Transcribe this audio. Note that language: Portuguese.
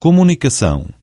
comunicação.